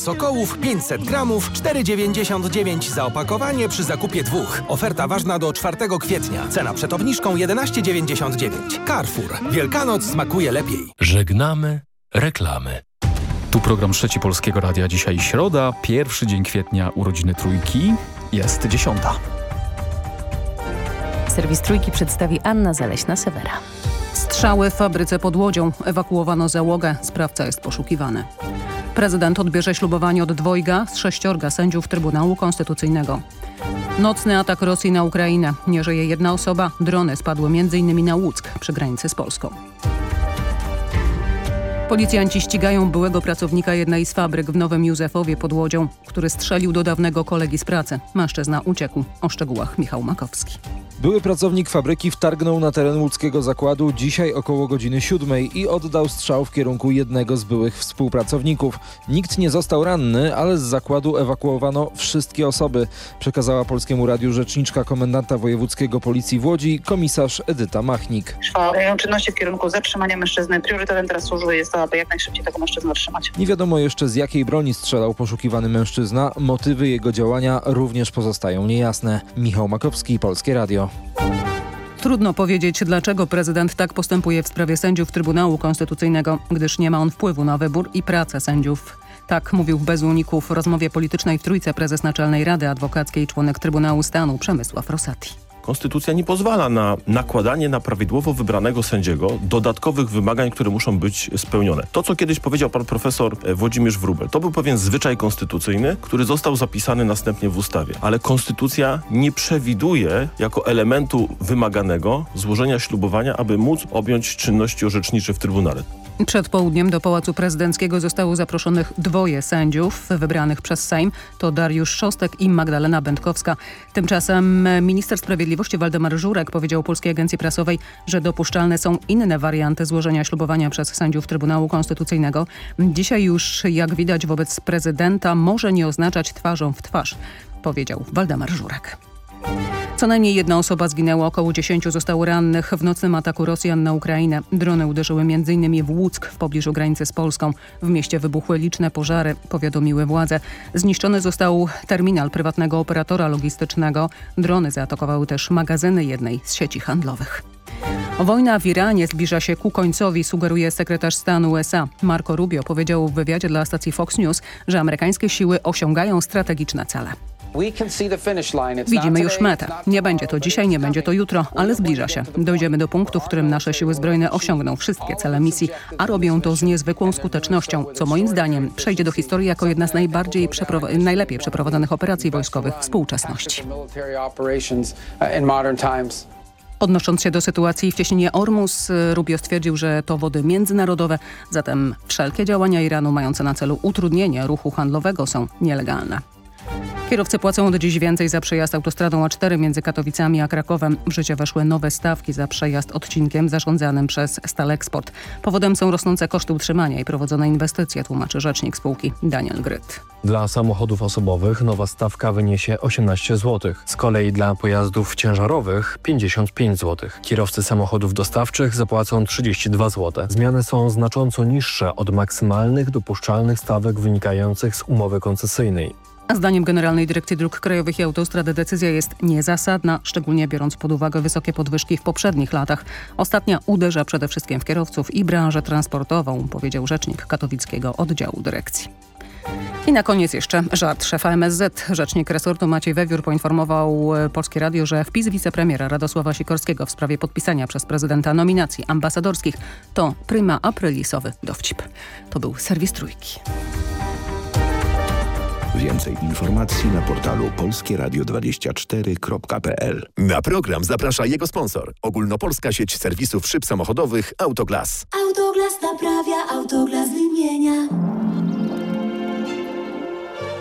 Sokołów 500 gramów 4,99 za opakowanie przy zakupie dwóch. Oferta ważna do 4 kwietnia. Cena przed obniżką 11,99. Carrefour. Wielkanoc smakuje lepiej. Żegnamy reklamy. Tu program Trzeci Polskiego Radia. Dzisiaj środa, pierwszy dzień kwietnia, urodziny trójki. Jest dziesiąta. Serwis Trójki przedstawi Anna Zaleśna-Sewera. Strzały w fabryce pod Łodzią. Ewakuowano załogę. Sprawca jest poszukiwany. Prezydent odbierze ślubowanie od dwojga z sześciorga sędziów Trybunału Konstytucyjnego. Nocny atak Rosji na Ukrainę. Nie żyje jedna osoba. Drony spadły m.in. na Łuck przy granicy z Polską. Policjanci ścigają byłego pracownika jednej z fabryk w Nowym Józefowie pod Łodzią, który strzelił do dawnego kolegi z pracy. Mężczyzna uciekł. O szczegółach Michał Makowski. Były pracownik fabryki wtargnął na teren łódzkiego zakładu dzisiaj około godziny siódmej i oddał strzał w kierunku jednego z byłych współpracowników. Nikt nie został ranny, ale z zakładu ewakuowano wszystkie osoby, przekazała Polskiemu Radiu rzeczniczka komendanta wojewódzkiego policji w Łodzi, komisarz Edyta Machnik. Trwają czynności w kierunku zatrzymania mężczyzny. Priorytetem teraz służby jest to, aby jak najszybciej tego mężczyznę otrzymać. Nie wiadomo jeszcze z jakiej broni strzelał poszukiwany mężczyzna. Motywy jego działania również pozostają niejasne. Michał Makowski, Polskie Radio. Trudno powiedzieć, dlaczego prezydent tak postępuje w sprawie sędziów Trybunału Konstytucyjnego, gdyż nie ma on wpływu na wybór i pracę sędziów. Tak mówił bez uników w rozmowie politycznej w Trójce prezes Naczelnej Rady Adwokackiej członek Trybunału Stanu Przemysław Rosati. Konstytucja nie pozwala na nakładanie na prawidłowo wybranego sędziego dodatkowych wymagań, które muszą być spełnione. To, co kiedyś powiedział pan profesor Włodzimierz Wróbel, to był pewien zwyczaj konstytucyjny, który został zapisany następnie w ustawie. Ale konstytucja nie przewiduje jako elementu wymaganego złożenia ślubowania, aby móc objąć czynności orzecznicze w Trybunale. Przed południem do Pałacu Prezydenckiego zostało zaproszonych dwoje sędziów wybranych przez Sejm. To Dariusz Szostek i Magdalena Będkowska. Tymczasem minister sprawiedliwości Waldemar Żurek powiedział Polskiej Agencji Prasowej, że dopuszczalne są inne warianty złożenia ślubowania przez sędziów Trybunału Konstytucyjnego. Dzisiaj już, jak widać, wobec prezydenta może nie oznaczać twarzą w twarz, powiedział Waldemar Żurek. Co najmniej jedna osoba zginęła, około 10 zostało rannych w nocnym ataku Rosjan na Ukrainę. Drony uderzyły m.in. w Łuck w pobliżu granicy z Polską. W mieście wybuchły liczne pożary, powiadomiły władze. Zniszczony został terminal prywatnego operatora logistycznego. Drony zaatakowały też magazyny jednej z sieci handlowych. Wojna w Iranie zbliża się ku końcowi, sugeruje sekretarz stanu USA. Marco Rubio powiedział w wywiadzie dla stacji Fox News, że amerykańskie siły osiągają strategiczne cele. Widzimy już metę. Nie będzie to dzisiaj, nie będzie to jutro, ale zbliża się. Dojdziemy do punktu, w którym nasze siły zbrojne osiągną wszystkie cele misji, a robią to z niezwykłą skutecznością, co moim zdaniem przejdzie do historii jako jedna z najbardziej najlepiej przeprowadzonych operacji wojskowych współczesności. Odnosząc się do sytuacji w cieśninie Ormus, Rubio stwierdził, że to wody międzynarodowe, zatem wszelkie działania Iranu mające na celu utrudnienie ruchu handlowego są nielegalne. Kierowcy płacą od dziś więcej za przejazd autostradą A4 między Katowicami a Krakowem. W życie weszły nowe stawki za przejazd odcinkiem zarządzanym przez Staleksport. Powodem są rosnące koszty utrzymania i prowadzone inwestycje, tłumaczy rzecznik spółki Daniel Gryt. Dla samochodów osobowych nowa stawka wyniesie 18 zł. Z kolei dla pojazdów ciężarowych 55 zł. Kierowcy samochodów dostawczych zapłacą 32 zł. Zmiany są znacząco niższe od maksymalnych dopuszczalnych stawek wynikających z umowy koncesyjnej. A zdaniem Generalnej Dyrekcji Dróg Krajowych i Autostrad decyzja jest niezasadna, szczególnie biorąc pod uwagę wysokie podwyżki w poprzednich latach. Ostatnia uderza przede wszystkim w kierowców i branżę transportową, powiedział rzecznik katowickiego oddziału dyrekcji. I na koniec jeszcze żart szefa MSZ. Rzecznik resortu Maciej Wewiór poinformował Polskie Radio, że wpis wicepremiera Radosława Sikorskiego w sprawie podpisania przez prezydenta nominacji ambasadorskich to prima aprilisowy dowcip. To był serwis Trójki. Więcej informacji na portalu polskieradio24.pl. Na program zaprasza jego sponsor. Ogólnopolska sieć serwisów szyb samochodowych Autoglas. Autoglas naprawia, Autoglas wymienia.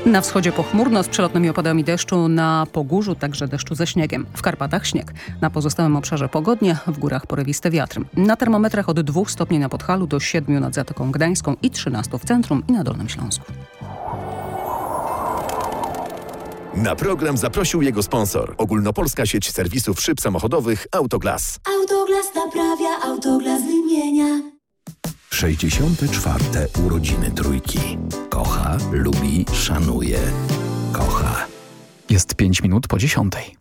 Na wschodzie pochmurno z przelotnymi opadami deszczu, na Pogórzu także deszczu ze śniegiem. W Karpatach śnieg. Na pozostałym obszarze pogodnie, w górach porywisty wiatr. Na termometrach od 2 stopni na Podhalu do 7 nad Zatoką Gdańską i 13 w centrum i na Dolnym Śląsku. Na program zaprosił jego sponsor. Ogólnopolska sieć serwisów szyb samochodowych Autoglas. Autoglas naprawia, Autoglas wymienia. 64. urodziny trójki. Kocha, lubi, szanuje. Kocha. Jest 5 minut po dziesiątej.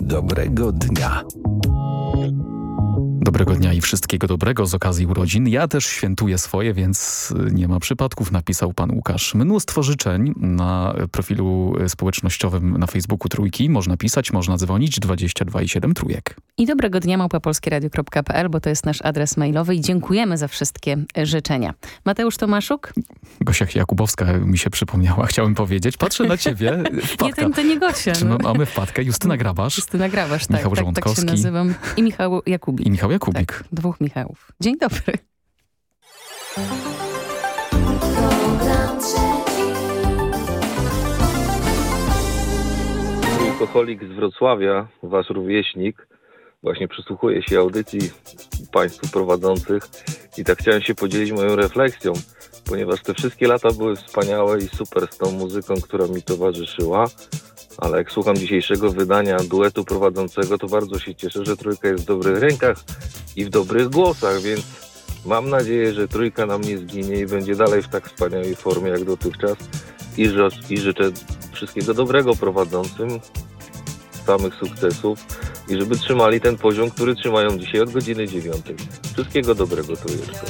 Dobrego dnia. Dobrego dnia i wszystkiego dobrego z okazji urodzin. Ja też świętuję swoje, więc nie ma przypadków, napisał pan Łukasz. Mnóstwo życzeń na profilu społecznościowym na Facebooku Trójki. Można pisać, można dzwonić 22 i 7 trójek. I dobrego dnia małpapolskieradio.pl, bo to jest nasz adres mailowy i dziękujemy za wszystkie życzenia. Mateusz Tomaszuk? Gosia Jakubowska mi się przypomniała, chciałem powiedzieć. Patrzę na ciebie. Nie, to, to nie Gosia. No. mamy wpadkę? Justyna Grabasz. Justyna Grabasz, tak. Michał tak, Żołądkowski. Tak się nazywam. I Michał Jakubik. I Michał Jakubik. Tak, dwóch Michałów. Dzień dobry. Alkoholik z Wrocławia, wasz rówieśnik, właśnie przysłuchuje się audycji państwu prowadzących i tak chciałem się podzielić moją refleksją, ponieważ te wszystkie lata były wspaniałe i super z tą muzyką, która mi towarzyszyła, ale jak słucham dzisiejszego wydania duetu prowadzącego, to bardzo się cieszę, że trójka jest w dobrych rękach i w dobrych głosach, więc mam nadzieję, że trójka nam nie zginie i będzie dalej w tak wspaniałej formie jak dotychczas i, i życzę wszystkiego dobrego prowadzącym, samych sukcesów i żeby trzymali ten poziom, który trzymają dzisiaj od godziny dziewiątej. Wszystkiego dobrego, trójeczko.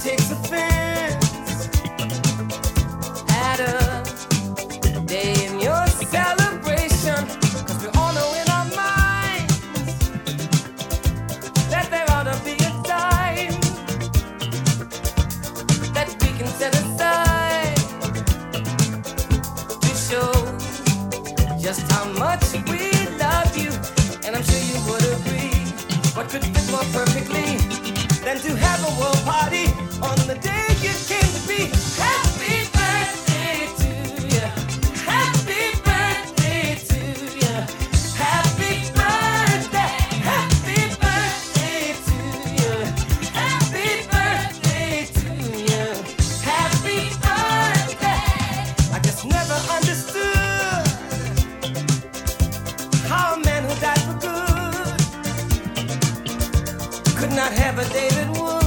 takes offense at a day in your we our minds that there ought to be a time that we can set aside to show just how much we love you. And I'm sure you would agree. What could fit more perfectly? than to have a world party on the day you came to be. not have a David Wood.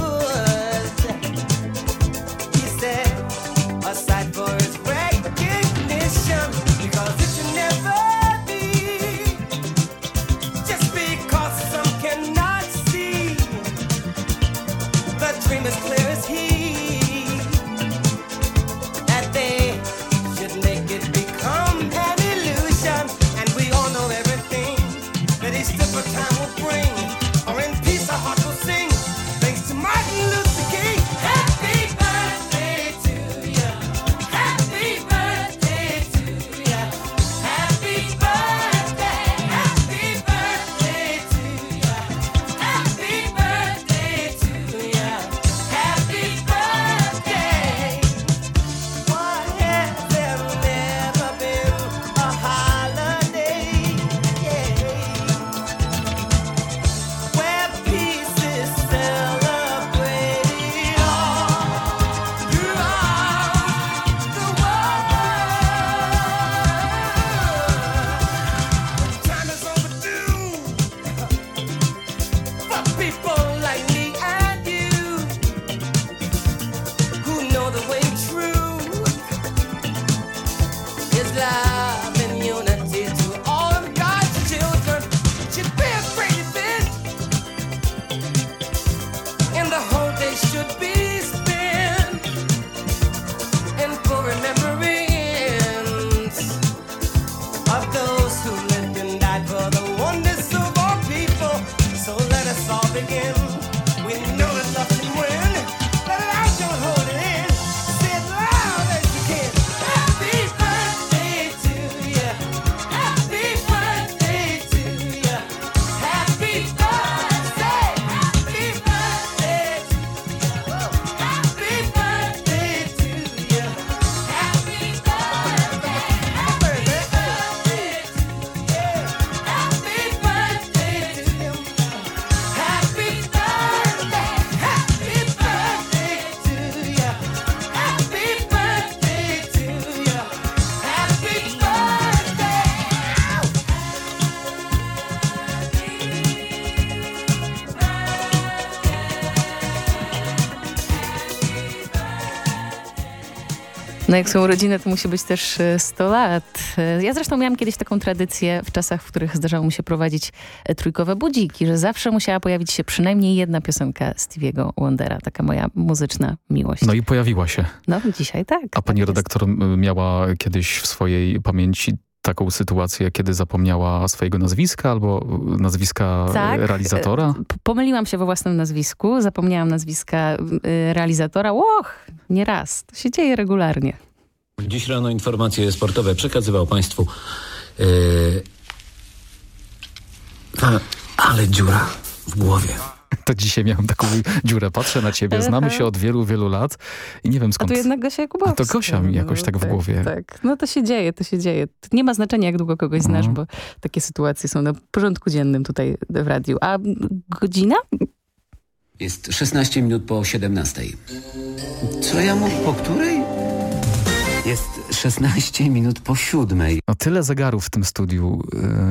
No jak są urodziny, to musi być też 100 lat. Ja zresztą miałam kiedyś taką tradycję w czasach, w których zdarzało mi się prowadzić trójkowe budziki, że zawsze musiała pojawić się przynajmniej jedna piosenka Stevie'ego Wondera. Taka moja muzyczna miłość. No i pojawiła się. No dzisiaj tak. A pani tak redaktor miała kiedyś w swojej pamięci taką sytuację, kiedy zapomniała swojego nazwiska albo nazwiska tak, realizatora? Pomyliłam się we własnym nazwisku, zapomniałam nazwiska realizatora. Och, nie raz. To się dzieje regularnie. Dziś rano informacje sportowe przekazywał Państwu yy... Ale dziura w głowie to dzisiaj miałem taką dziurę. Patrzę na ciebie, znamy się od wielu, wielu lat i nie wiem skąd. A to jednak Gosia Jakubowska. A to Gosia mi jakoś tak w tak, głowie. Tak, no to się dzieje, to się dzieje. Nie ma znaczenia, jak długo kogoś znasz, mhm. bo takie sytuacje są na porządku dziennym tutaj w radiu. A godzina? Jest 16 minut po 17. Co ja mówię? Po której? Jest 16 minut po siódmej. No tyle zegarów w tym studiu.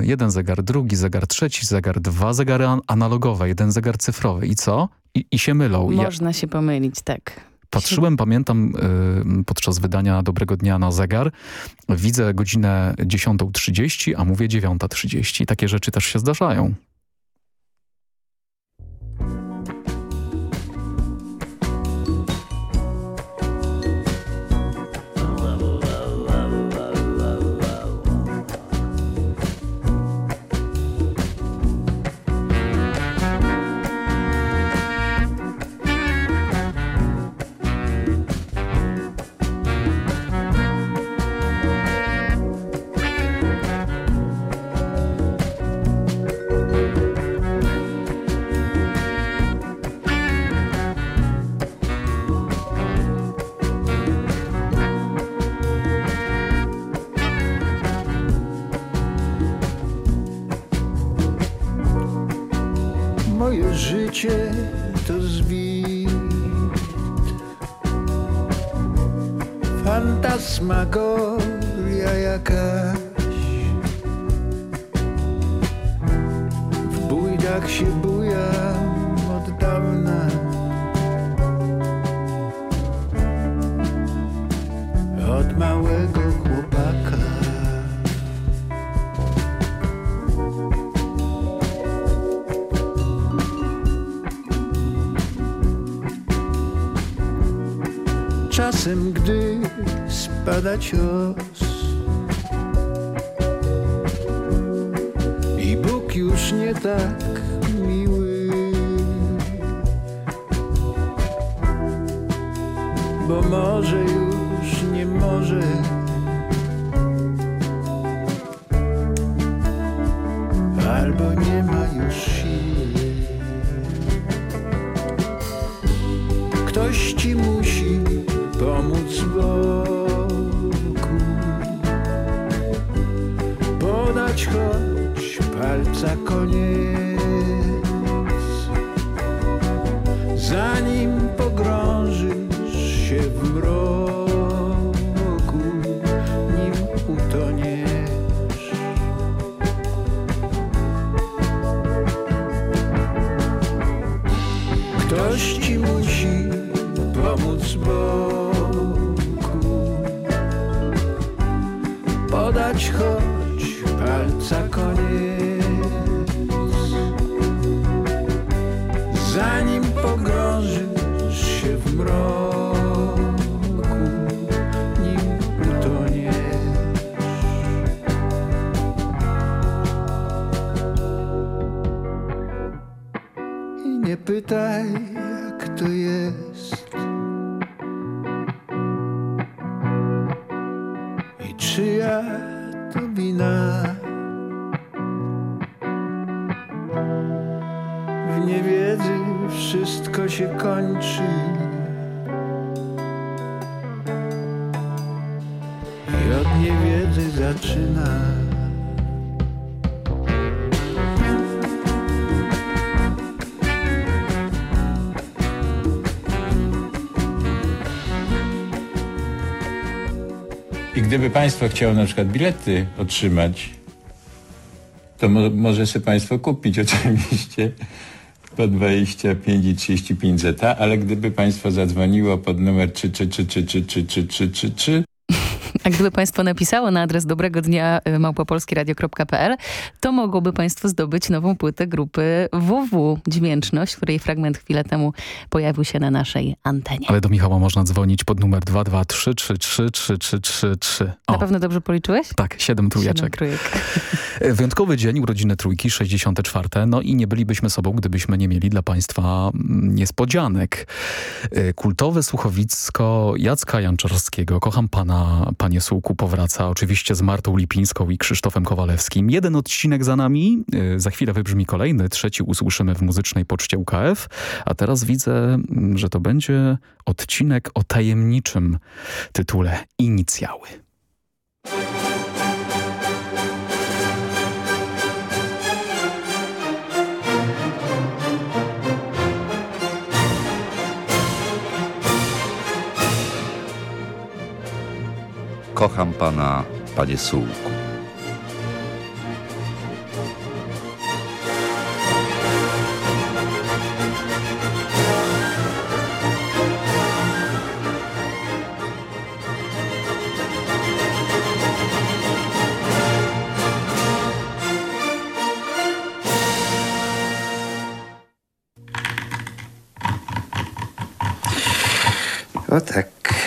Y, jeden zegar, drugi zegar, trzeci zegar, dwa zegary analogowe, jeden zegar cyfrowy. I co? I, i się mylą. Można ja... się pomylić, tak. Patrzyłem, pamiętam, y, podczas wydania Dobrego Dnia na zegar, widzę godzinę 10.30, a mówię 9.30. Takie rzeczy też się zdarzają. Cios I Bóg już nie tak miły. Bo może już nie może. Albo nie ma już siły. Ktoś palca koniec, zanim pogrążysz się w mroku, nim utoniesz. Ktoś ci musi pomóc Bogu, podać choć palca koniec gdyby Państwo chciało na przykład bilety otrzymać, to mo może sobie Państwo kupić oczywiście po 25 i 35 zeta, ale gdyby państwo zadzwoniło pod numer 333333333, A gdyby Państwo napisało na adres dobrego dnia y, małpopolskiradio.pl, to mogłoby Państwo zdobyć nową płytę grupy WW Dźwięczność, której fragment chwilę temu pojawił się na naszej antenie. Ale do Michała można dzwonić pod numer 223333333. Na pewno dobrze policzyłeś? Tak, siedem trójeczek. Siedem trójek. Wyjątkowy dzień, urodziny trójki, 64. No i nie bylibyśmy sobą, gdybyśmy nie mieli dla Państwa mm, niespodzianek. Y, Kultowe słuchowisko Jacka Janczarskiego, Kocham Pana, Panie Sułku, powraca oczywiście z Martą Lipińską i Krzysztofem Kowalewskim. Jeden odcinek za nami, y, za chwilę wybrzmi kolejny, trzeci usłyszymy w muzycznej poczcie UKF, a teraz widzę, mm, że to będzie odcinek o tajemniczym tytule Inicjały. Kocham pana, panie Sułku. O tak.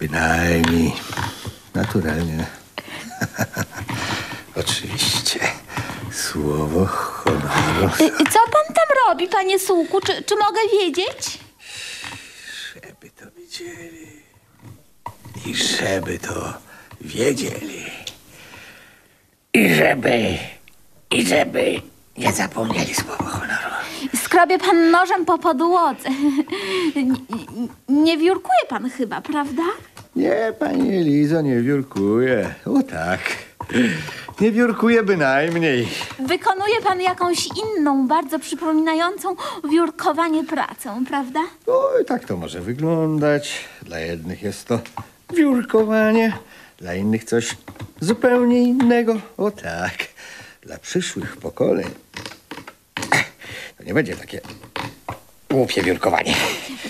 Bynajmniej. Naturalnie. Oczywiście. Słowo honoru. Y, Co pan tam robi, panie Sułku? Czy, czy mogę wiedzieć? Żeby to widzieli. I żeby to wiedzieli. I żeby... I żeby nie zapomnieli słowa honoru. Skrobie pan nożem po podłodze. N- Nie wiórkuje pan chyba, prawda? Nie, pani Elizo, nie wiórkuję. O tak. Nie wiórkuję bynajmniej. Wykonuje pan jakąś inną, bardzo przypominającą wiórkowanie pracę, prawda? Oj, tak to może wyglądać. Dla jednych jest to wiórkowanie, dla innych coś zupełnie innego. O tak. Dla przyszłych pokoleń to nie będzie takie głupie wiórkowanie.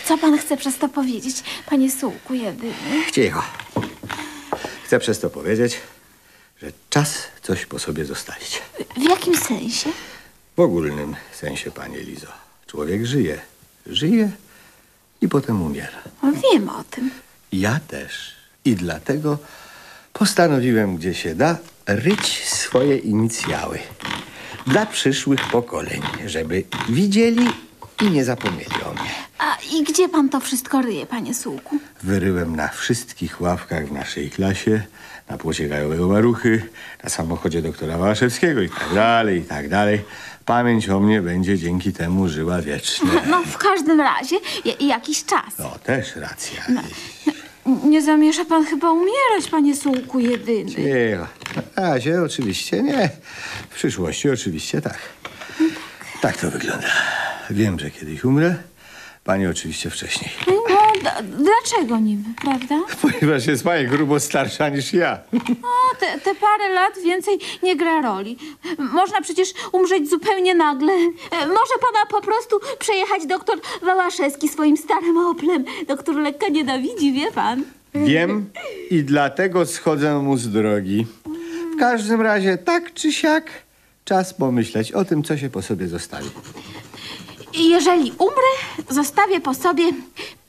Co pan chce przez to powiedzieć, panie Sułku jedyny? Cicho. Chcę przez to powiedzieć, że czas coś po sobie zostawić. W jakim sensie? W ogólnym sensie, panie Lizo. Człowiek żyje, żyje i potem umiera. O, wiem o tym. Ja też. I dlatego postanowiłem, gdzie się da, ryć swoje inicjały. Dla przyszłych pokoleń, żeby widzieli i nie zapomnieli o mnie. A i gdzie pan to wszystko ryje, panie Sułku? Wyryłem na wszystkich ławkach w naszej klasie, na płocie gajowego Maruchy, na samochodzie doktora Wałaszewskiego i tak dalej, i tak dalej. Pamięć o mnie będzie dzięki temu żyła wiecznie. No, w każdym razie j- jakiś czas. No, też racja. No, nie zamierza pan chyba umierać, panie Sułku jedyny. Cicho. Na razie oczywiście nie. W przyszłości oczywiście tak. Tak to wygląda. Wiem, że kiedyś umrę. Pani oczywiście wcześniej. No, dlaczego niby, prawda? Ponieważ jest pani grubo starsza niż ja. O, te, te parę lat więcej nie gra roli. Można przecież umrzeć zupełnie nagle. E, Może pana po prostu przejechać doktor Wałaszewski swoim starym oplem. Doktor lekka nienawidzi, wie pan? Wiem i dlatego schodzę mu z drogi. W każdym razie, tak czy siak, czas pomyśleć o tym, co się po sobie zostawi. Jeżeli umrę, zostawię po sobie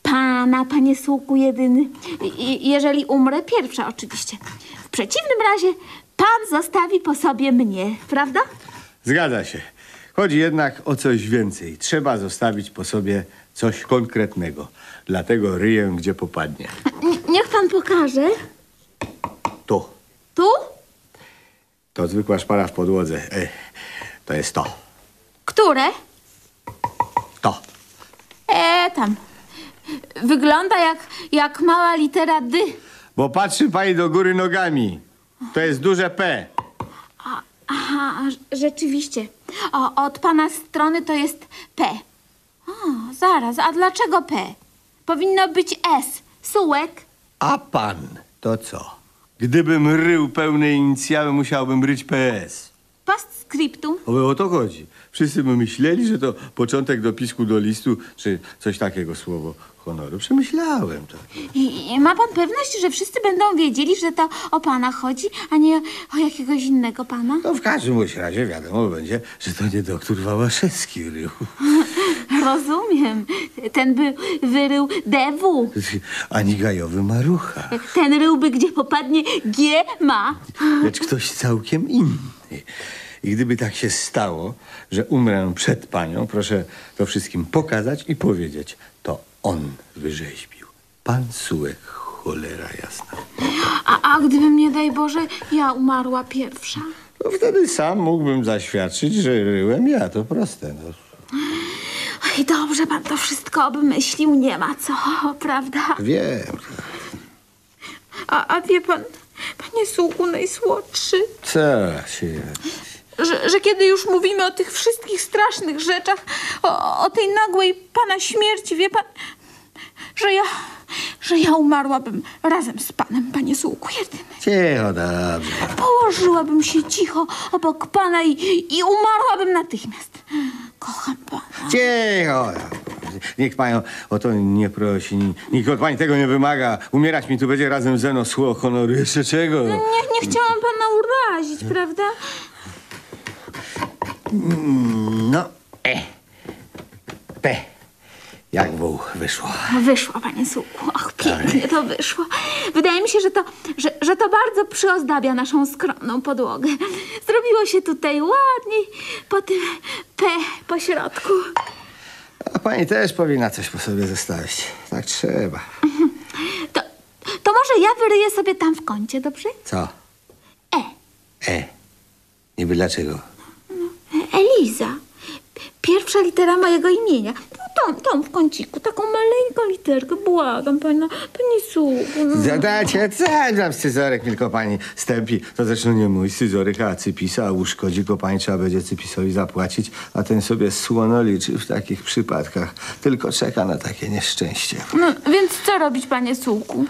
pana, panie Sułku jedyny. I, jeżeli umrę, pierwsza oczywiście. W przeciwnym razie pan zostawi po sobie mnie, prawda? Zgadza się. Chodzi jednak o coś więcej. Trzeba zostawić po sobie coś konkretnego. Dlatego ryję, gdzie popadnie. N- niech pan pokaże. Tu. Tu? To zwykła szpara w podłodze. To jest to. Które? To. E, tam. Wygląda jak, jak mała litera D. Bo patrzy pani do góry nogami. To jest duże P. A, aha, rz- rzeczywiście. O, od pana strony to jest P. O, zaraz, a dlaczego P? Powinno być S. Sułek. A pan to co? Gdybym rył pełne inicjały, musiałbym ryć PS. Pas postscriptum? O, o to chodzi. Wszyscy by myśleli, że to początek dopisku do listu, czy coś takiego słowo honoru. Przemyślałem to. I, I ma pan pewność, że wszyscy będą wiedzieli, że to o pana chodzi, a nie o jakiegoś innego pana? No w każdym bądź razie wiadomo będzie, że to nie doktor Wałaszewski rył. Rozumiem. Ten by wyrył DW. Ani gajowy marucha. Ten ryłby, gdzie popadnie G ma. Lecz ktoś całkiem inny. I gdyby tak się stało, że umrę przed panią, proszę to wszystkim pokazać i powiedzieć. To on wyrzeźbił. Pan Sułek, cholera jasna. A, a gdybym, nie daj Boże, ja umarła pierwsza? No wtedy sam mógłbym zaświadczyć, że ryłem ja. To proste. No. Oj, dobrze pan to wszystko obmyślił, nie ma co, prawda? Wiem. A, a wie pan, panie Sułku najsłodszy, Co się... że, że kiedy już mówimy o tych wszystkich strasznych rzeczach, o, o tej nagłej pana śmierci, wie pan, że ja, że ja umarłabym razem z panem, panie Sułku, jedyny. Cicho, dobrze. Położyłabym się cicho obok pana i, i umarłabym natychmiast. Kocham pana. Cicho. Niech panią o to nie prosi. Nikt od pani tego nie wymaga. Umierać mi tu będzie razem ze mną słowo honoru. Jeszcze czego? Nie, nie chciałam pana urazić, prawda? No, e. P. Jak wół wyszło. Wyszło, panie Sułku. Och, pięknie to wyszło. Wydaje mi się, że to, że, że to bardzo przyozdabia naszą skromną podłogę. Zrobiło się tutaj ładniej, po tym P po środku. A pani też powinna coś po sobie zostawić. Tak trzeba. To może ja wyryję sobie tam w kącie, dobrze? Co? E. E. Niby dlaczego? Eliza. Pierwsza litera mojego imienia. No, Tą, tą w kąciku, taką maleńką literkę. Błagam pana, panie Sułku. no. Zadacie, co tam scyzorek tylko pani stępi. To zresztą nie mój scyzoryk, a cypisa, a uszkodzi go pani, trzeba będzie cypisowi zapłacić, a ten sobie słono liczy w takich przypadkach. Tylko czeka na takie nieszczęście. No, więc co robić, panie Sułku?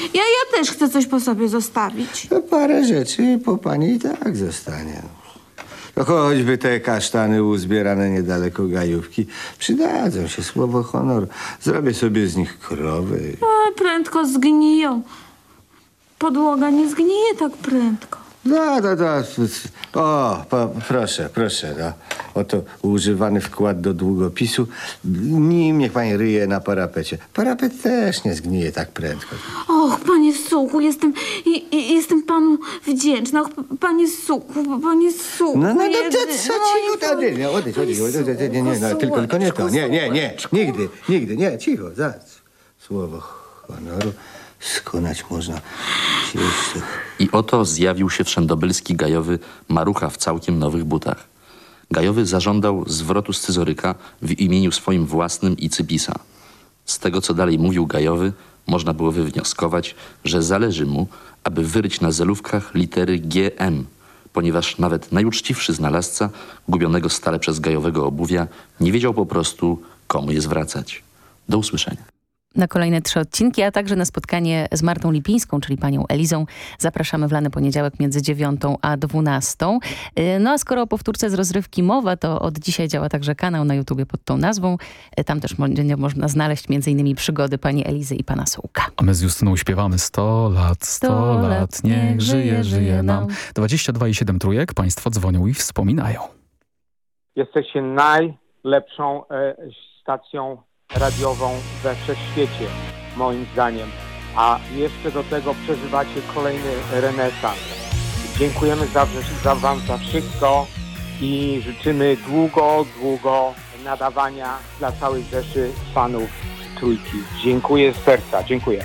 Ja, ja też chcę coś po sobie zostawić. No parę rzeczy po pani i tak zostanie. No choćby te kasztany uzbierane niedaleko gajówki przydadzą się, słowo honor. Zrobię sobie z nich krowy. A, prędko zgniją. Podłoga nie zgnije tak prędko. No, to, to, o, po, proszę, proszę, no. Oto używany wkład do długopisu. Nim niech pani ryje na parapecie. Parapet też nie zgnije tak prędko. Och, panie Sułku, jestem, i, i, jestem panu wdzięczna. Och, panie Sułku, panie Sułku. No, no, no, to co Oj, cicho, to nie, nie, odejdź, odejdź, odejdź, nie, nie, no, tylko, tylko nie to, nie, nie, nie, nigdy, nigdy, nie, cicho, zaraz. Słowo honoru skonać można I oto zjawił się wszędobylski gajowy Marucha w całkiem nowych butach. Gajowy zażądał zwrotu scyzoryka w imieniu swoim własnym i Cypisa. Z tego, co dalej mówił Gajowy, można było wywnioskować, że zależy mu, aby wyryć na zelówkach litery GM, ponieważ nawet najuczciwszy znalazca, gubionego stale przez Gajowego obuwia, nie wiedział po prostu, komu je zwracać. Do usłyszenia. Na kolejne trzy odcinki, a także na spotkanie z Martą Lipińską, czyli panią Elizą. Zapraszamy w lany poniedziałek między 9 a 12. Yy, No a skoro o powtórce z rozrywki mowa, to od dzisiaj działa także kanał na YouTubie pod tą nazwą. Yy, Tam też będzie można znaleźć m.in. przygody pani Elizy i pana Sułka. A my z Justyną śpiewamy 100 lat, 100, 100 lat, niech żyje, żyje nam. nam. 22,7 trójek, państwo dzwonią i wspominają. Jesteście najlepszą e, stacją radiową we wszechświecie, moim zdaniem. A jeszcze do tego przeżywacie kolejny renesans. Dziękujemy za, za Wam za wszystko i życzymy długo, długo nadawania dla całej rzeszy fanów Trójki. Dziękuję z serca. Dziękuję.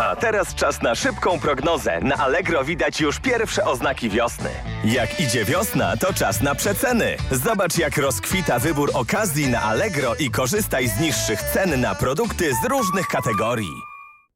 A teraz czas na szybką prognozę. Na Allegro widać już pierwsze oznaki wiosny. Jak idzie wiosna, to czas na przeceny. Zobacz jak rozkwita wybór okazji na Allegro i korzystaj z niższych cen na produkty z różnych kategorii.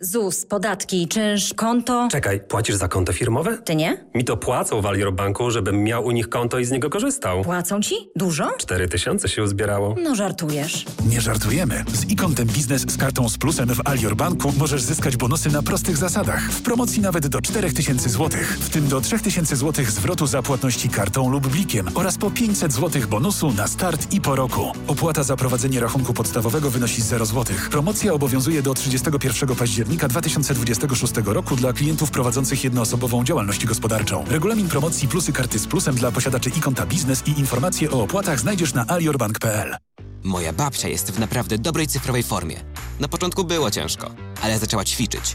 ZUS, podatki, czynsz, konto. Czekaj, płacisz za konto firmowe? Ty nie? Mi to płacą w Banku, żebym miał u nich konto i z niego korzystał. Płacą ci? Dużo? Cztery tysiące się uzbierało. No żartujesz. Nie żartujemy. Z e-kontem biznes z kartą z plusem w Alior Banku możesz zyskać bonusy na prostych zasadach. W promocji nawet do 4000 zł. W tym do 3000 zł zwrotu za płatności kartą lub blikiem oraz po 500 zł bonusu na start i po roku. Opłata za prowadzenie rachunku podstawowego wynosi 0 zł. Promocja obowiązuje do 31 października 2026 roku dla klientów prowadzących jednoosobową działalność gospodarczą. Regulamin promocji plusy karty z plusem dla posiadaczy e-konta biznes i informacje o opłatach znajdziesz na aliorbank.pl. Moja babcia jest w naprawdę dobrej cyfrowej formie. Na początku było ciężko, ale zaczęła ćwiczyć.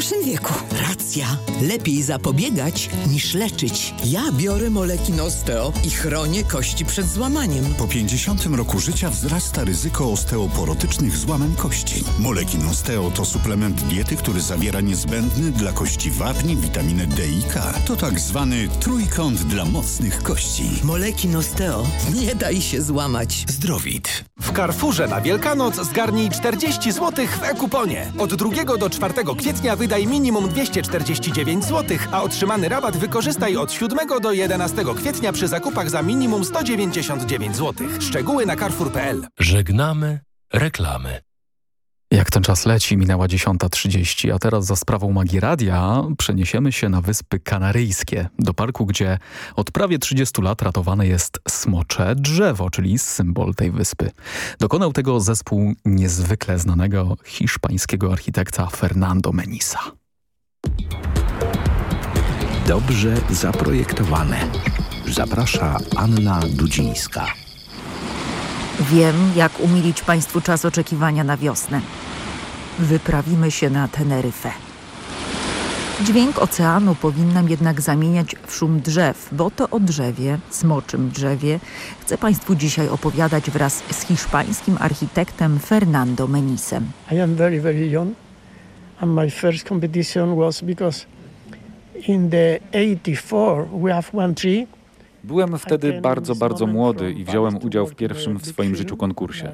wieku. Racja. Lepiej zapobiegać niż leczyć. Ja biorę moleki Nosteo i chronię kości przed złamaniem. Po 50 roku życia wzrasta ryzyko osteoporotycznych złamań kości. Moleki Osteo to suplement diety, który zawiera niezbędny dla kości wapń, witaminę D i K. To tak zwany trójkąt dla mocnych kości. Moleki Nosteo. Nie daj się złamać. Zdrowit. W Carrefourze na Wielkanoc zgarnij 40 zł w e-kuponie. Od 2 do 4 kwietnia wydaj minimum 249 zł, a otrzymany rabat wykorzystaj od 7 do 11 kwietnia przy zakupach za minimum 199 zł. Szczegóły na carrefour.pl. Żegnamy reklamy. Jak ten czas leci, minęła 10.30, a teraz za sprawą Magii Radia przeniesiemy się na Wyspy Kanaryjskie, do parku, gdzie od prawie 30 lat ratowane jest smocze drzewo, czyli symbol tej wyspy. Dokonał tego zespół niezwykle znanego hiszpańskiego architekta Fernando Menisa. Dobrze zaprojektowane. Zaprasza Anna Dudzińska. Wiem, jak umilić Państwu czas oczekiwania na wiosnę. Wyprawimy się na Teneryfę. Dźwięk oceanu powinnam jednak zamieniać w szum drzew, bo to o drzewie, smoczym drzewie, chcę Państwu dzisiaj opowiadać wraz z hiszpańskim architektem Fernando Menisem. I am very, very young, and my first competition was because in the 84 we have one tree. Byłem wtedy bardzo, bardzo młody i wziąłem udział w pierwszym w swoim życiu konkursie.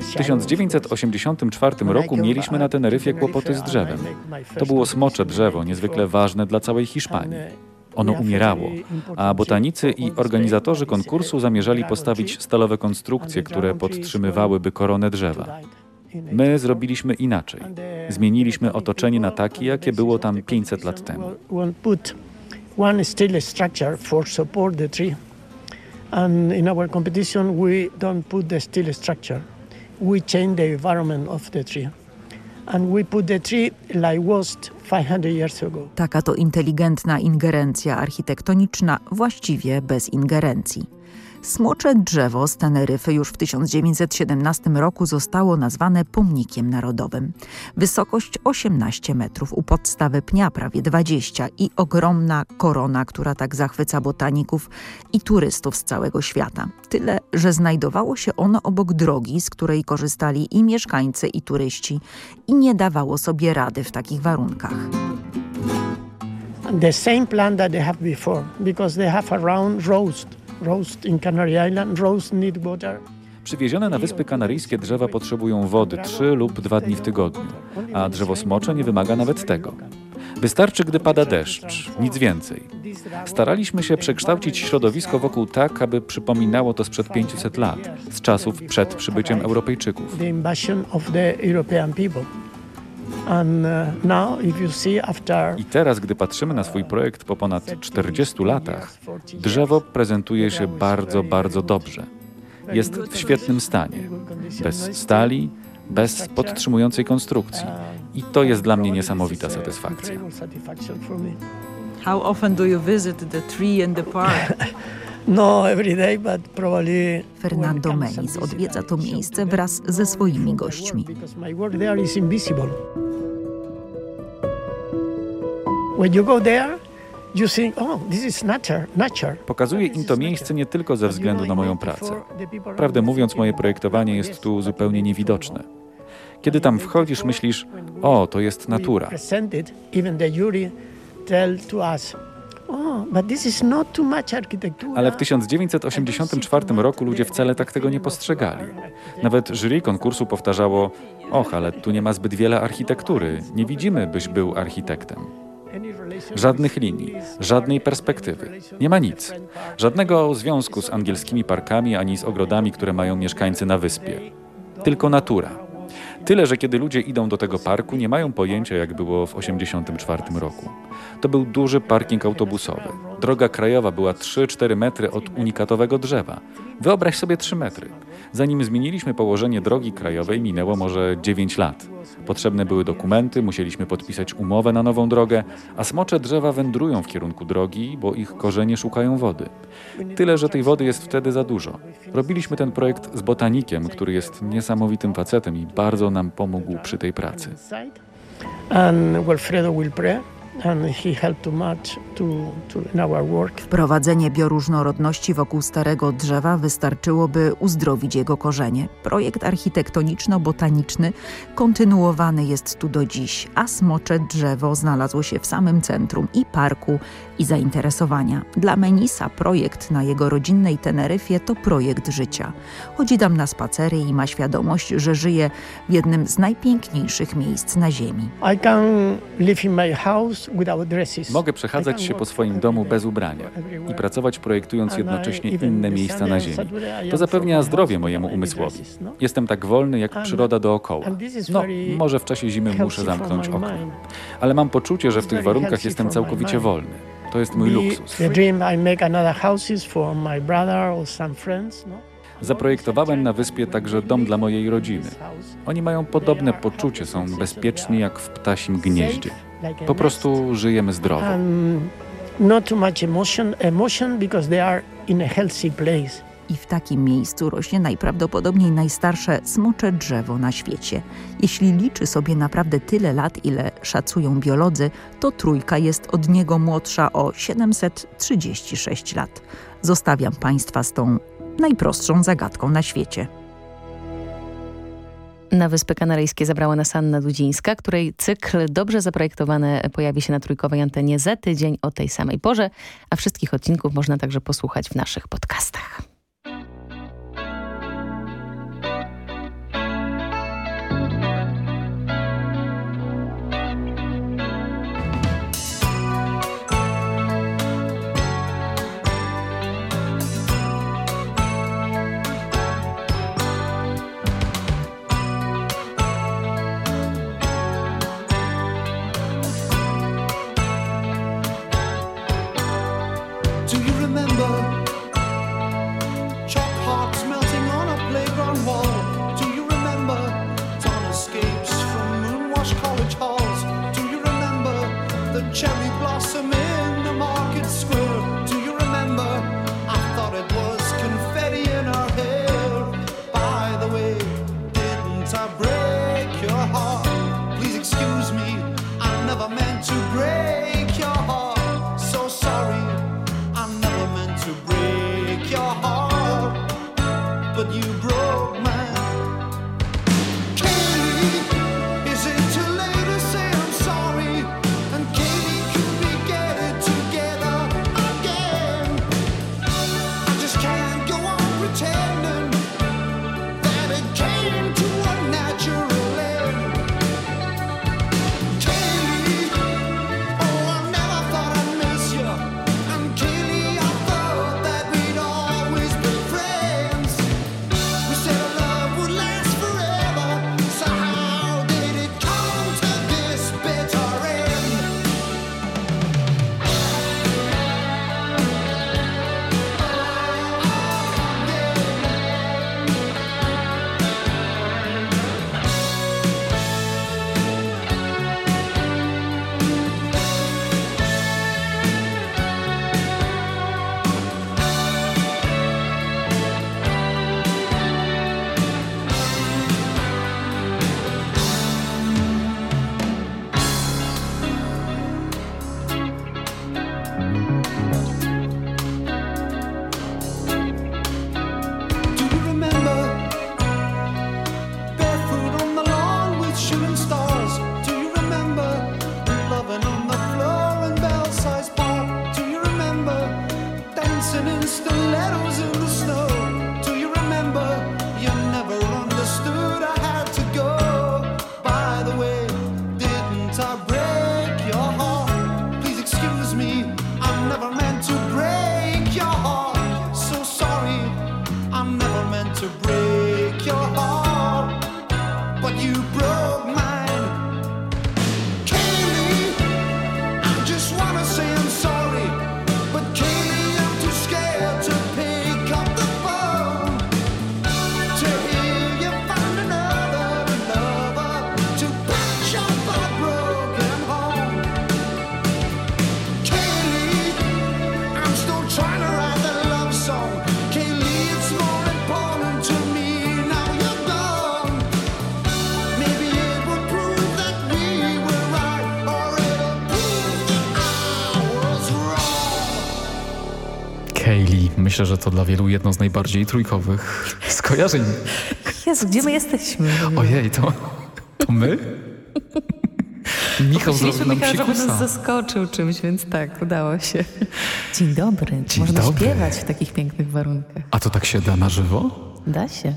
W 1984 roku mieliśmy na Teneryfie kłopoty z drzewem. To było smocze drzewo, niezwykle ważne dla całej Hiszpanii. Ono umierało, a botanicy i organizatorzy konkursu zamierzali postawić stalowe konstrukcje, które podtrzymywałyby koronę drzewa. My zrobiliśmy inaczej. Zmieniliśmy otoczenie na takie, jakie było tam 500 lat temu. One steel structure for support the tree, and in our competition we don't put the steel structure. We change the environment of the tree, and we put the tree like was 500 years ago. Taka to inteligentna ingerencja architektoniczna, właściwie bez ingerencji. Smocze drzewo z Teneryfy już w 1917 roku zostało nazwane pomnikiem narodowym. Wysokość 18 metrów, u podstawy pnia prawie 20 i ogromna korona, która tak zachwyca botaników i turystów z całego świata. Tyle, że znajdowało się ono obok drogi, z której korzystali i mieszkańcy i turyści i nie dawało sobie rady w takich warunkach. The same plant that they have before, because they have around roast, roast in Canary Island, roast need water. Przywiezione na Wyspy Kanaryjskie drzewa potrzebują wody 3 lub 2 dni w tygodniu, a drzewo smocze nie wymaga nawet tego. Wystarczy, gdy pada deszcz, nic więcej. Staraliśmy się przekształcić środowisko wokół tak, aby przypominało to sprzed 500 lat, z czasów przed przybyciem Europejczyków. I teraz, gdy patrzymy na swój projekt po ponad 40 latach, drzewo prezentuje się bardzo, bardzo dobrze. Jest w świetnym stanie, bez stali, bez podtrzymującej konstrukcji. I to jest dla mnie niesamowita satysfakcja. How often do you visit the tree and the park? No every day, but probably Fernando Menis odwiedza to miejsce wraz ze swoimi gośćmi. because my work there is invisible. When you go there, you think, oh, this is nature, nature. Pokazuję im to miejsce nie tylko ze względu na moją pracę. Prawdę mówiąc, moje projektowanie jest tu zupełnie niewidoczne. Kiedy tam wchodzisz, myślisz, o, to jest natura. Oh. Ale w 1984 roku ludzie wcale tak tego nie postrzegali. Nawet jury konkursu powtarzało, och, ale tu nie ma zbyt wiele architektury, nie widzimy, byś był architektem. Żadnych linii, żadnej perspektywy. Nie ma nic. Żadnego związku z angielskimi parkami ani z ogrodami, które mają mieszkańcy na wyspie. Tylko natura. Tyle, że kiedy ludzie idą do tego parku, nie mają pojęcia, jak było w 1984 roku. To był duży parking autobusowy. Droga krajowa była 3-4 metry od unikatowego drzewa. Wyobraź sobie 3 metry. Zanim zmieniliśmy położenie drogi krajowej, minęło może 9 lat. Potrzebne były dokumenty, musieliśmy podpisać umowę na nową drogę, a smocze drzewa wędrują w kierunku drogi, bo ich korzenie szukają wody. Tyle, że tej wody jest wtedy za dużo. Robiliśmy ten projekt z botanikiem, który jest niesamowitym facetem i bardzo nam pomógł przy tej pracy. And Wilfredo Wilpre, and Wprowadzenie bioróżnorodności wokół starego drzewa wystarczyłoby uzdrowić jego korzenie. Projekt architektoniczno-botaniczny kontynuowany jest tu do dziś, a smocze drzewo znalazło się w samym centrum i parku, i zainteresowania. Dla Menisa projekt na jego rodzinnej Teneryfie to projekt życia. Chodzi tam na spacery i ma świadomość, że żyje w jednym z najpiękniejszych miejsc na ziemi. I can live in my house. Mogę przechadzać się po swoim domu bez ubrania i pracować projektując jednocześnie inne miejsca na ziemi. To zapewnia zdrowie mojemu umysłowi. Jestem tak wolny jak przyroda dookoła. No, może w czasie zimy muszę zamknąć oko. Ale mam poczucie, że w tych warunkach jestem całkowicie wolny. To jest mój luksus. No? Zaprojektowałem na wyspie także dom dla mojej rodziny. Oni mają podobne poczucie, są bezpieczni jak w ptasim gnieździe. Po prostu żyjemy zdrowo. And not too much emotion, emotion because they are in a healthy place. I w takim miejscu rośnie najprawdopodobniej najstarsze smocze drzewo na świecie. Jeśli liczy sobie naprawdę tyle lat, ile szacują biolodzy, to trójka jest od niego młodsza o 736 lat. Zostawiam Państwa z tą najprostszą zagadką na świecie. Na Wyspy Kanaryjskie zabrała nas Anna Dudzińska, której cykl dobrze zaprojektowany pojawi się na trójkowej antenie za tydzień o tej samej porze, a wszystkich odcinków można także posłuchać w naszych podcastach. Kaylee, myślę, że to dla wielu jedno z najbardziej trójkowych skojarzeń. Jezu, gdzie my jesteśmy? Ojej, to, to my? Michał zrobił nam Michała, żeby nas zaskoczył czymś, więc tak, udało się. Dzień dobry. Dzień Można dobry. śpiewać w takich pięknych warunkach. A to tak się da na żywo? Da się.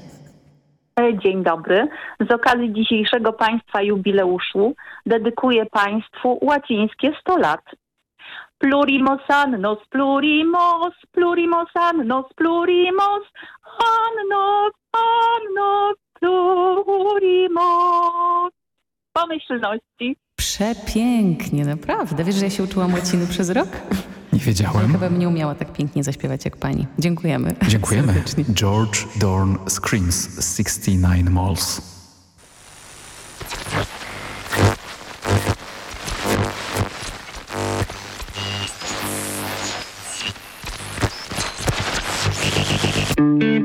E, Dzień dobry. Z okazji dzisiejszego Państwa jubileuszu dedykuję Państwu łacińskie 100 lat. Plurimos annos, plurimos, plurimos annos, plurimos, annos, annos, plurimos. Pomyślności. Przepięknie, naprawdę. Wiesz, że ja się uczyłam łaciny przez rok? Nie wiedziałem. Chyba bym nie umiała tak pięknie zaśpiewać jak pani. Dziękujemy. Dziękujemy. George Dorn Screams 69 Malls. Música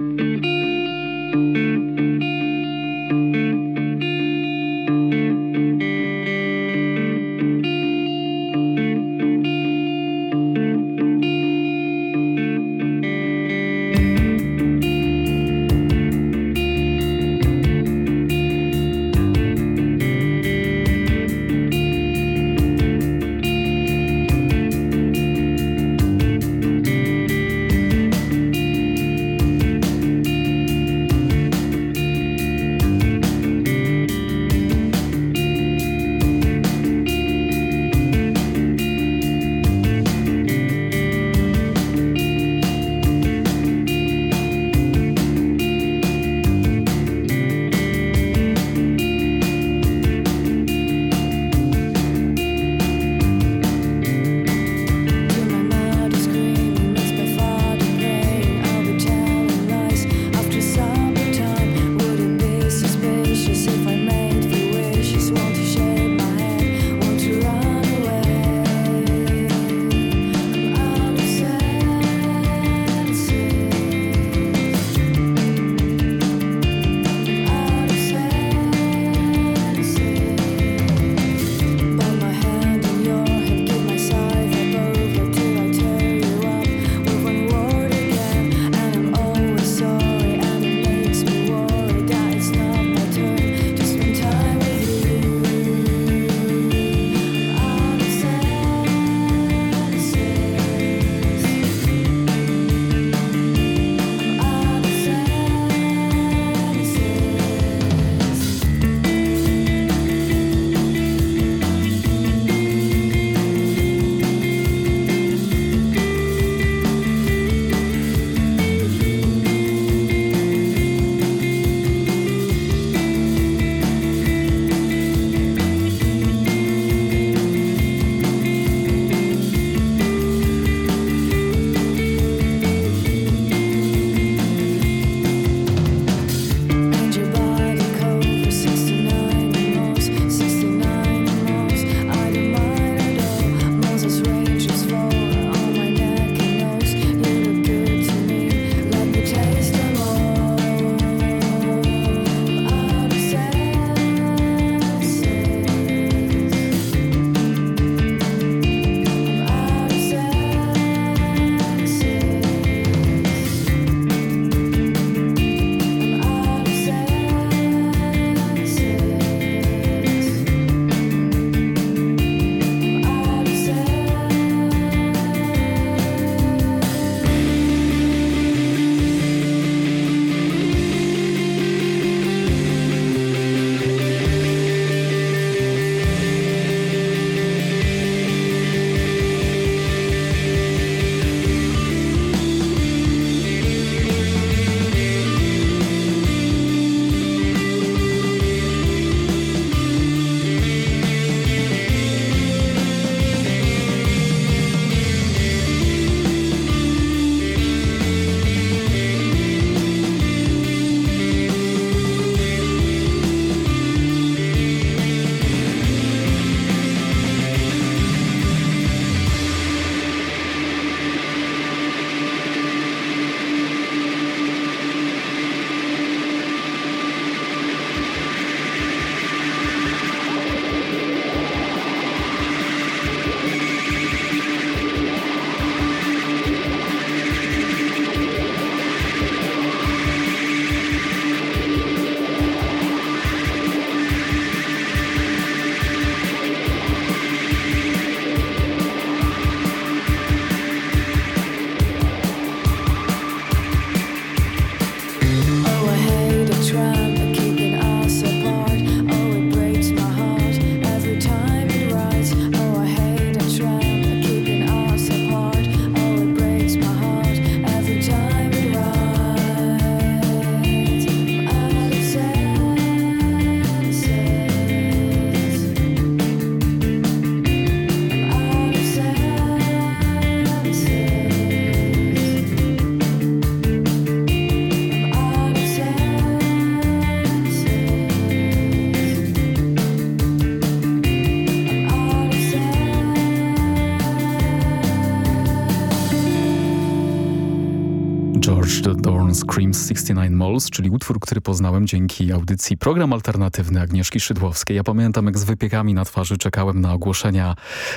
69 Moles, czyli utwór, który poznałem dzięki audycji Program Alternatywny Agnieszki Szydłowskiej. Ja pamiętam, jak z wypiekami na twarzy czekałem na ogłoszenia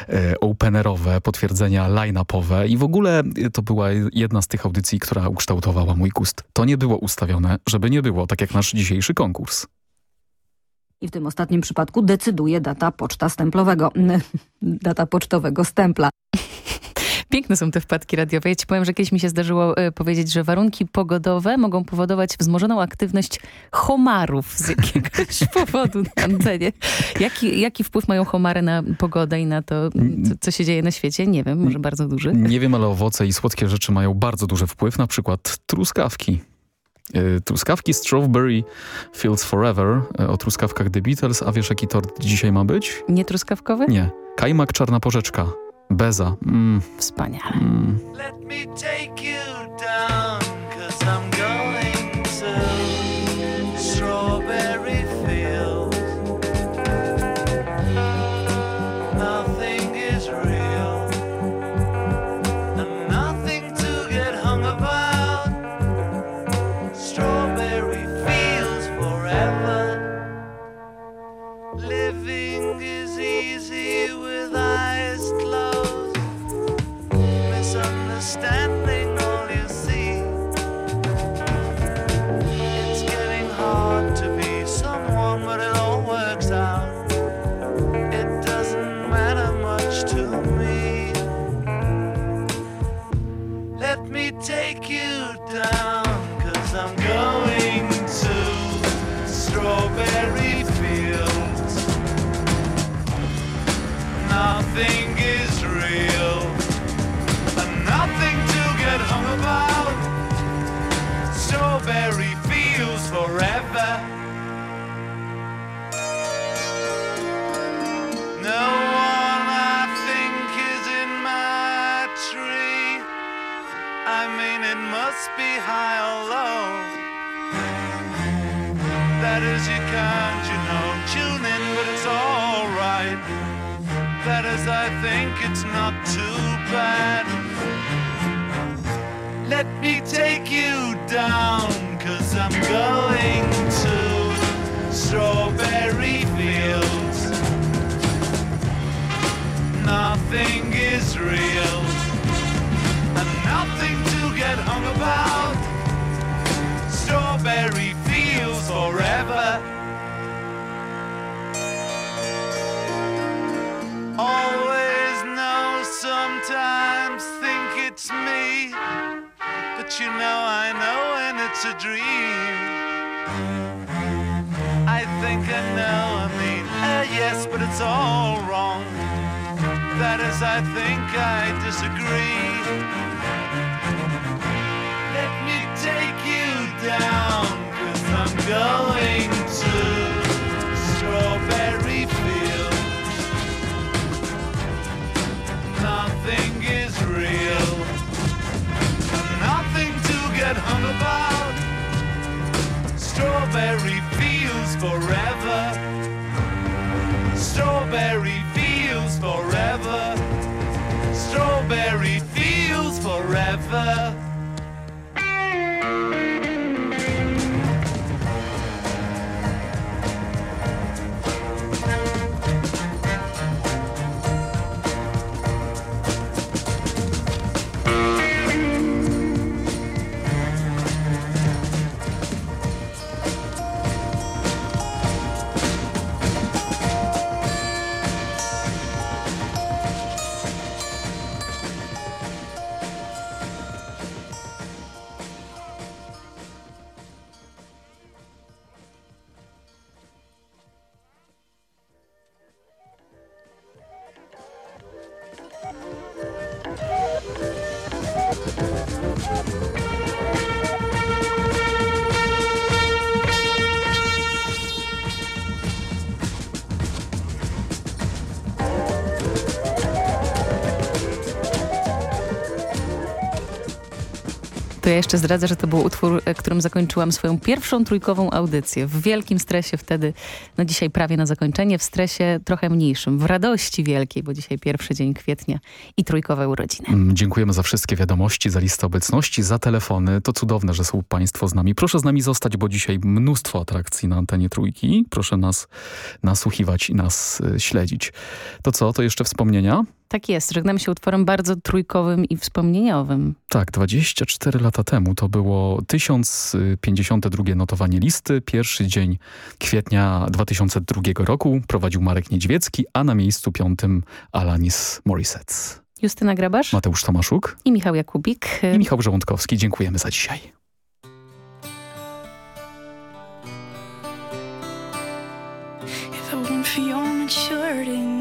e, openerowe, potwierdzenia line-upowe i w ogóle to była jedna z tych audycji, która ukształtowała mój gust. To nie było ustawione, żeby nie było, tak jak nasz dzisiejszy konkurs. I w tym ostatnim przypadku decyduje data poczta stemplowego. data pocztowego stempla. Piękne są te wpadki radiowe. Ja ci powiem, że kiedyś mi się zdarzyło y, powiedzieć, że warunki pogodowe mogą powodować wzmożoną aktywność homarów z jakiegoś powodu na antenie. Jaki, jaki wpływ mają homary na pogodę i na to, co, co, się dzieje na świecie? Nie wiem, może bardzo duży. Nie wiem, ale owoce i słodkie rzeczy mają bardzo duży wpływ, na przykład truskawki. Y, truskawki Strawberry Fields Forever y, o truskawkach The Beatles. A wiesz, jaki tort dzisiaj ma być? Nie truskawkowy? Nie. Kajmak czarna porzeczka. Beza. Mm. Wspaniale. Mm. Let me take you down, ja jeszcze zdradzę, że to był utwór, e, którym zakończyłam swoją pierwszą trójkową audycję. W wielkim stresie wtedy, no dzisiaj prawie na zakończenie, w stresie trochę mniejszym, w radości wielkiej, bo dzisiaj pierwszy dzień kwietnia i trójkowe urodziny. Mm, Dziękujemy za wszystkie wiadomości, za listę obecności, za telefony. To cudowne, że są Państwo z nami. Proszę z nami zostać, bo dzisiaj mnóstwo atrakcji na antenie trójki. Proszę nas nasłuchiwać i nas y, śledzić. To co, to jeszcze wspomnienia? Tak jest, żegnamy się utworem bardzo trójkowym i wspomnieniowym. Tak, 24 lata temu to było 1052 notowanie listy. Pierwszy dzień kwietnia 2002 roku prowadził Marek Niedźwiecki, a na miejscu piątym Alanis Morissette. Justyna Grabasz Mateusz Tomaszuk i Michał Jakubik. i Michał Żołądkowski. Dziękujemy za dzisiaj. If it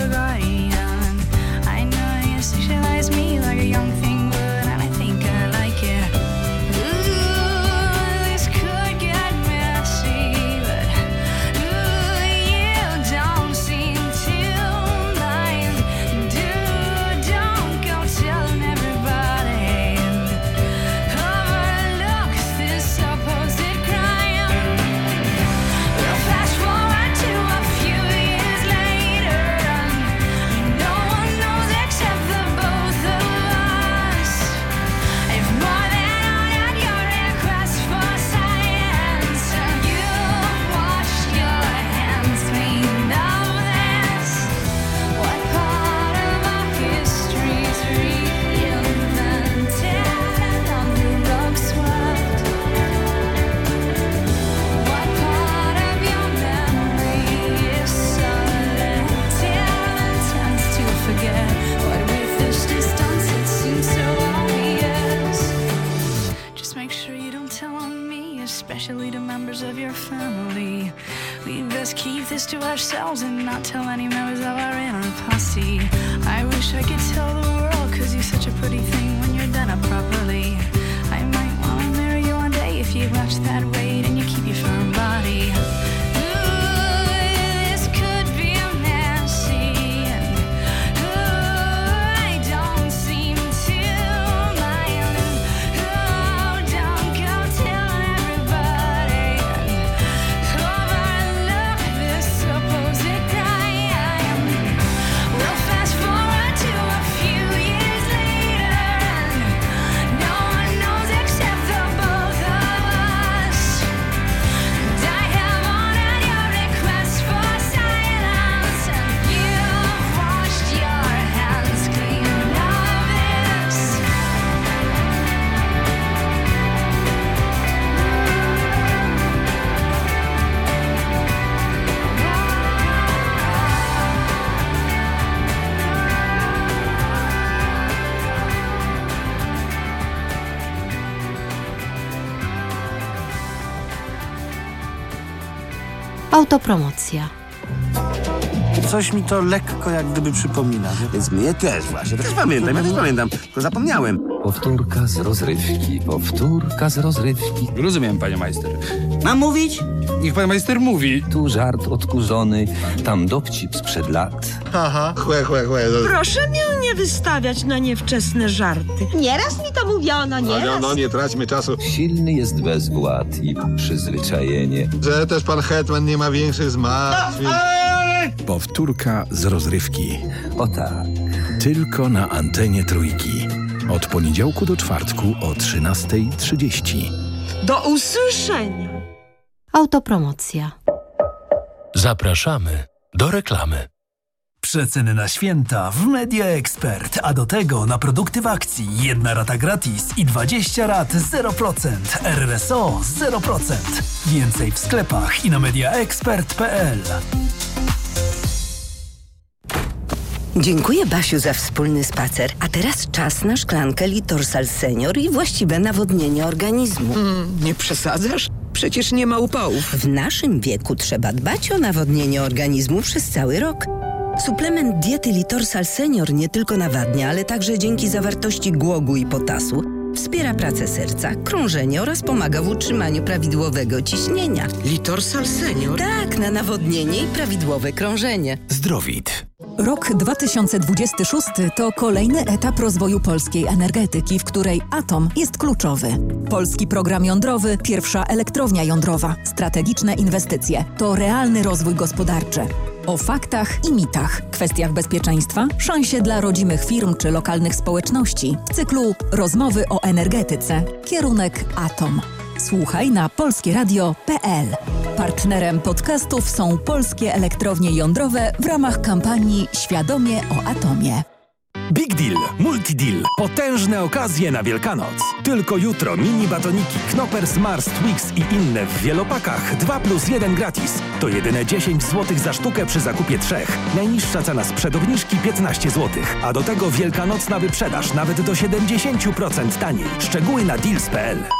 Would to a Autopromocja. Coś mi to lekko jak gdyby przypomina. Więc mnie też właśnie. Też pamiętam, ja też pamiętam. Tylko zapomniałem. Powtórka z rozrywki, powtórka z rozrywki. Rozumiem, panie majster. Mam mówić? Niech pan majster mówi. Tu żart odkurzony, tam dowcip sprzed lat. Haha, chłe, chłe, chłe. Proszę mnie nie wystawiać na niewczesne żarty. Nieraz mi to mówiono, nieraz. No, nie traćmy czasu. Silny jest bezwład i przyzwyczajenie. Że też pan Hetman nie ma większych zmartwień. Powtórka z rozrywki. O tak. Tylko na antenie trójki. Od poniedziałku do czwartku o 13.30. Do usłyszenia. Autopromocja. Zapraszamy do reklamy. Przeceny na święta w Media Expert, a do tego na produkty w akcji. Jedna rata gratis i 20 rat 0%. RSO 0%. Więcej w sklepach i na mediaexpert.pl. Dziękuję Basiu za wspólny spacer. A teraz czas na szklankę Litorsal Senior i właściwe nawodnienie organizmu. nie przesadzasz? Przecież nie ma upałów. W naszym wieku trzeba dbać o nawodnienie organizmu przez cały rok. Suplement diety Litorsal Senior nie tylko nawadnia, ale także dzięki zawartości głogu i potasu wspiera pracę serca, krążenie oraz pomaga w utrzymaniu prawidłowego ciśnienia. Litorsal Senior? Tak, na nawodnienie i prawidłowe krążenie. Zdrowit. Rok 2026 to kolejny etap rozwoju polskiej energetyki, w której atom jest kluczowy. Polski program jądrowy, pierwsza elektrownia jądrowa, strategiczne inwestycje to realny rozwój gospodarczy. O faktach i mitach, kwestiach bezpieczeństwa, szansie dla rodzimych firm czy lokalnych społeczności w cyklu Rozmowy o energetyce. Kierunek Atom. Słuchaj na polskieradio.pl. Partnerem podcastów są polskie elektrownie jądrowe w ramach kampanii Świadomie o atomie. Big Deal, Multi Deal. Potężne okazje na Wielkanoc. Tylko jutro mini batoniki Knoppers, Mars, Twix i inne w wielopakach 2 plus 1 gratis. To jedyne 10 zł za sztukę przy zakupie trzech. Najniższa cena sprzed obniżki 15 zł. A do tego wielkanocna wyprzedaż nawet do 70% taniej. Szczegóły na deals.pl.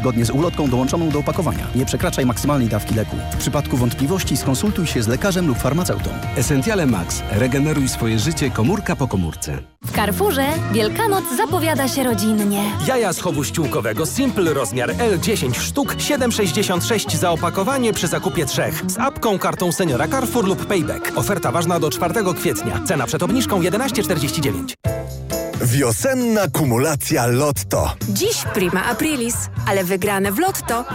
zgodnie z ulotką dołączoną do opakowania. Nie przekraczaj maksymalnej dawki leku. W przypadku wątpliwości skonsultuj się z lekarzem lub farmaceutą. Essentiale Max. Regeneruj swoje życie komórka po komórce. W Carrefourze Wielkanoc zapowiada się rodzinnie. Jaja z chowu ściółkowego Simple rozmiar L 10 sztuk 7,66 za opakowanie przy zakupie trzech. Z apką, kartą seniora Carrefour lub Payback. Oferta ważna do 4 kwietnia. Cena przed obniżką 11,49. Wiosenna kumulacja Lotto. Dziś prima aprilis, ale wygrane w Lotto